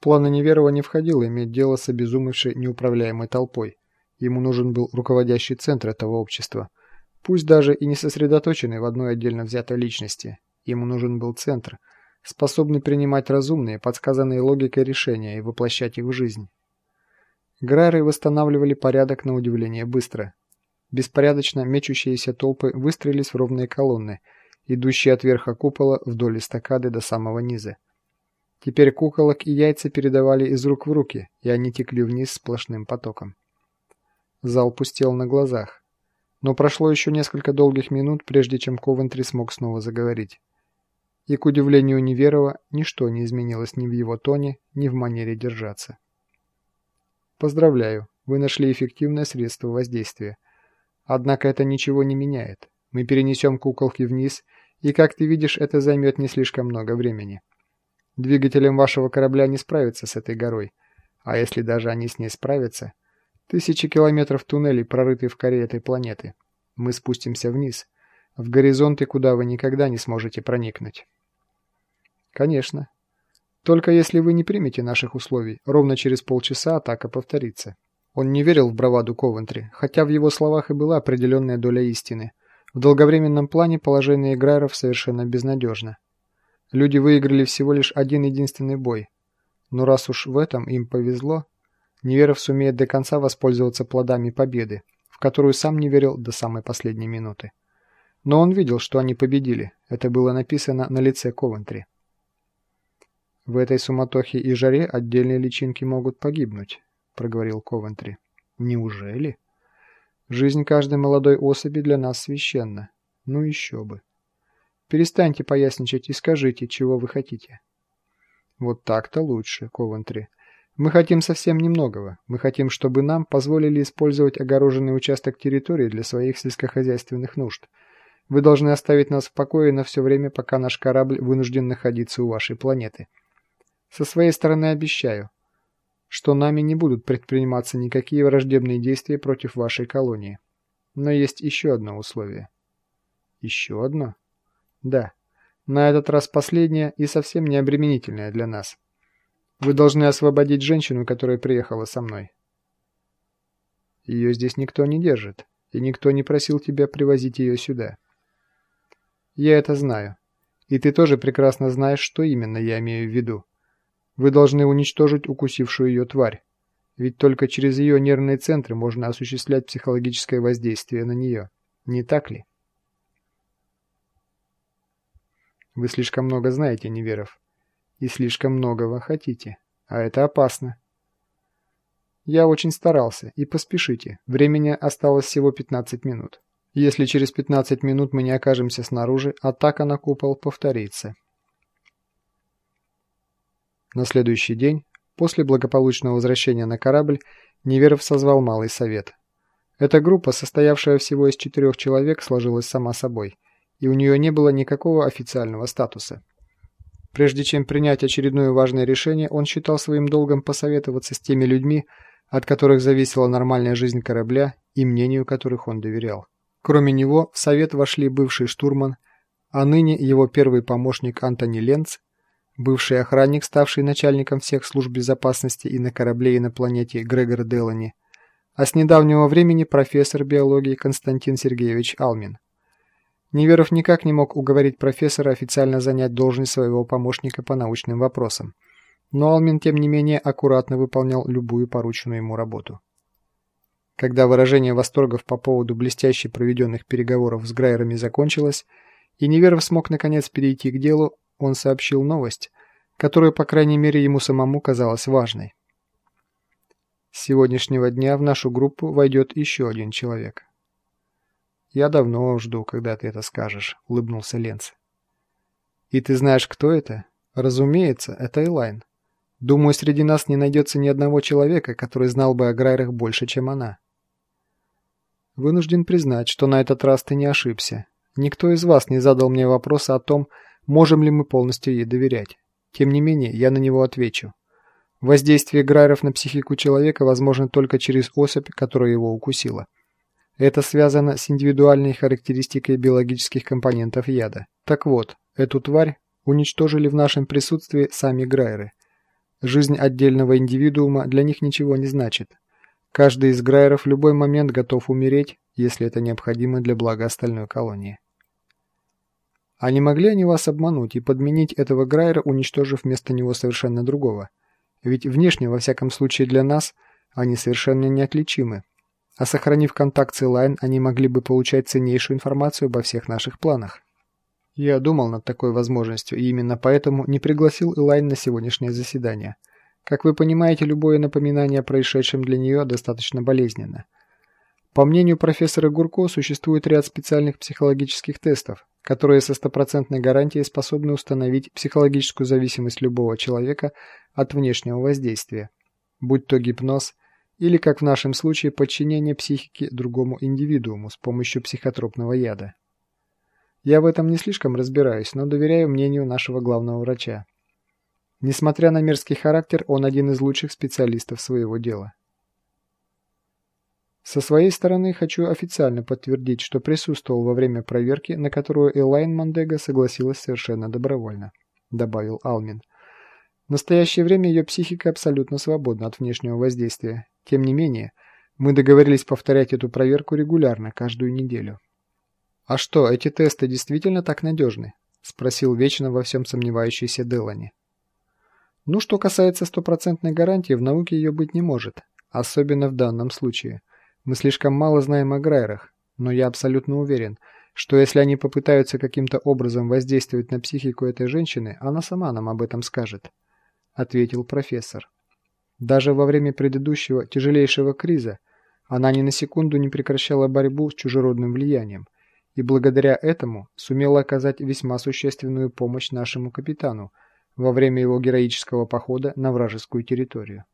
планы Неверова не входило иметь дело с обезумевшей неуправляемой толпой. Ему нужен был руководящий центр этого общества, пусть даже и не сосредоточенный в одной отдельно взятой личности. Ему нужен был центр, способный принимать разумные, подсказанные логикой решения и воплощать их в жизнь. Грайры восстанавливали порядок на удивление быстро. Беспорядочно мечущиеся толпы выстроились в ровные колонны, идущие от верха купола вдоль эстакады до самого низа. Теперь куколок и яйца передавали из рук в руки, и они текли вниз сплошным потоком. Зал пустел на глазах. Но прошло еще несколько долгих минут, прежде чем Ковентри смог снова заговорить. И, к удивлению Неверова, ничто не изменилось ни в его тоне, ни в манере держаться. «Поздравляю, вы нашли эффективное средство воздействия. Однако это ничего не меняет. Мы перенесем куколки вниз, и, как ты видишь, это займет не слишком много времени». Двигателям вашего корабля не справиться с этой горой. А если даже они с ней справятся, тысячи километров туннелей прорыты в коре этой планеты. Мы спустимся вниз, в горизонты, куда вы никогда не сможете проникнуть. Конечно. Только если вы не примете наших условий, ровно через полчаса атака повторится. Он не верил в браваду Ковентри, хотя в его словах и была определенная доля истины. В долговременном плане положение Грайров совершенно безнадежно. Люди выиграли всего лишь один единственный бой. Но раз уж в этом им повезло, Неверов сумеет до конца воспользоваться плодами победы, в которую сам не верил до самой последней минуты. Но он видел, что они победили. Это было написано на лице Ковентри. «В этой суматохе и жаре отдельные личинки могут погибнуть», — проговорил Ковентри. «Неужели? Жизнь каждой молодой особи для нас священна. Ну еще бы». Перестаньте поясничать и скажите, чего вы хотите. Вот так-то лучше, Ковентри. Мы хотим совсем немногого. Мы хотим, чтобы нам позволили использовать огороженный участок территории для своих сельскохозяйственных нужд. Вы должны оставить нас в покое на все время, пока наш корабль вынужден находиться у вашей планеты. Со своей стороны обещаю, что нами не будут предприниматься никакие враждебные действия против вашей колонии. Но есть еще одно условие. Еще одно? Да. На этот раз последнее и совсем не обременительное для нас. Вы должны освободить женщину, которая приехала со мной. Ее здесь никто не держит, и никто не просил тебя привозить ее сюда. Я это знаю. И ты тоже прекрасно знаешь, что именно я имею в виду. Вы должны уничтожить укусившую ее тварь. Ведь только через ее нервные центры можно осуществлять психологическое воздействие на нее. Не так ли? Вы слишком много знаете, Неверов. И слишком многого хотите. А это опасно. Я очень старался. И поспешите. Времени осталось всего 15 минут. Если через 15 минут мы не окажемся снаружи, атака на купол повторится. На следующий день, после благополучного возвращения на корабль, Неверов созвал Малый Совет. Эта группа, состоявшая всего из четырех человек, сложилась сама собой – и у нее не было никакого официального статуса. Прежде чем принять очередное важное решение, он считал своим долгом посоветоваться с теми людьми, от которых зависела нормальная жизнь корабля и мнению которых он доверял. Кроме него в совет вошли бывший штурман, а ныне его первый помощник Антони Ленц, бывший охранник, ставший начальником всех служб безопасности и на корабле, и на планете Грегор Делани, а с недавнего времени профессор биологии Константин Сергеевич Алмин. Неверов никак не мог уговорить профессора официально занять должность своего помощника по научным вопросам. Но Алмин, тем не менее, аккуратно выполнял любую порученную ему работу. Когда выражение восторгов по поводу блестяще проведенных переговоров с Грайерами закончилось, и Неверов смог наконец перейти к делу, он сообщил новость, которая, по крайней мере, ему самому казалась важной. С сегодняшнего дня в нашу группу войдет еще один человек. «Я давно жду, когда ты это скажешь», — улыбнулся Ленц. «И ты знаешь, кто это?» «Разумеется, это Элайн. Думаю, среди нас не найдется ни одного человека, который знал бы о Грайрах больше, чем она». «Вынужден признать, что на этот раз ты не ошибся. Никто из вас не задал мне вопроса о том, можем ли мы полностью ей доверять. Тем не менее, я на него отвечу. Воздействие Грайров на психику человека возможно только через особь, которая его укусила. Это связано с индивидуальной характеристикой биологических компонентов яда. Так вот, эту тварь уничтожили в нашем присутствии сами Грайры. Жизнь отдельного индивидуума для них ничего не значит. Каждый из Грайеров в любой момент готов умереть, если это необходимо для блага остальной колонии. А не могли они вас обмануть и подменить этого Грайера, уничтожив вместо него совершенно другого? Ведь внешне, во всяком случае для нас, они совершенно неотличимы. А сохранив контакт с Элайн, они могли бы получать ценнейшую информацию обо всех наших планах. Я думал над такой возможностью, и именно поэтому не пригласил Элайн на сегодняшнее заседание. Как вы понимаете, любое напоминание о происшедшем для нее достаточно болезненно. По мнению профессора Гурко, существует ряд специальных психологических тестов, которые со стопроцентной гарантией способны установить психологическую зависимость любого человека от внешнего воздействия, будь то гипноз или, как в нашем случае, подчинение психики другому индивидууму с помощью психотропного яда. Я в этом не слишком разбираюсь, но доверяю мнению нашего главного врача. Несмотря на мерзкий характер, он один из лучших специалистов своего дела. Со своей стороны хочу официально подтвердить, что присутствовал во время проверки, на которую Элайн Мандега согласилась совершенно добровольно, добавил Алмин. В настоящее время ее психика абсолютно свободна от внешнего воздействия. Тем не менее, мы договорились повторять эту проверку регулярно, каждую неделю. «А что, эти тесты действительно так надежны?» – спросил вечно во всем сомневающийся Делани. «Ну, что касается стопроцентной гарантии, в науке ее быть не может, особенно в данном случае. Мы слишком мало знаем о Грайерах, но я абсолютно уверен, что если они попытаются каким-то образом воздействовать на психику этой женщины, она сама нам об этом скажет» ответил профессор. Даже во время предыдущего тяжелейшего криза она ни на секунду не прекращала борьбу с чужеродным влиянием и благодаря этому сумела оказать весьма существенную помощь нашему капитану во время его героического похода на вражескую территорию.